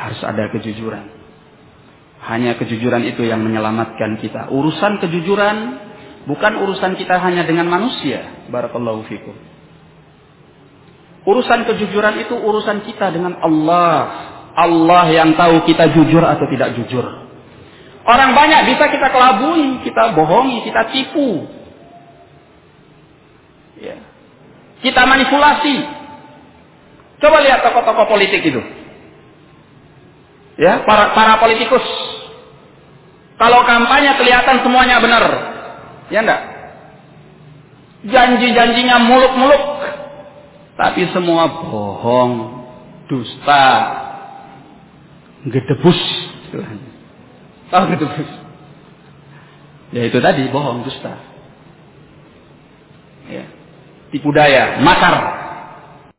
Harus ada kejujuran. Hanya kejujuran itu yang menyelamatkan kita. Urusan kejujuran bukan urusan kita hanya dengan manusia. Barakallahu fikum. Urusan kejujuran itu urusan kita dengan Allah. Allah yang tahu kita jujur atau tidak jujur. Orang banyak bisa kita kelabui, kita bohongi, kita tipu. Ya. Kita manipulasi. Coba lihat tokoh-tokoh politik itu. Ya, para para politikus. Kalau kampanye kelihatan semuanya benar. Ya enggak? Janji-janjinya muluk-muluk. Tapi semua bohong, dusta, gedebus. Tahu gedebus? Ya itu tadi bohong, dusta. Ya. Tipu daya, makar.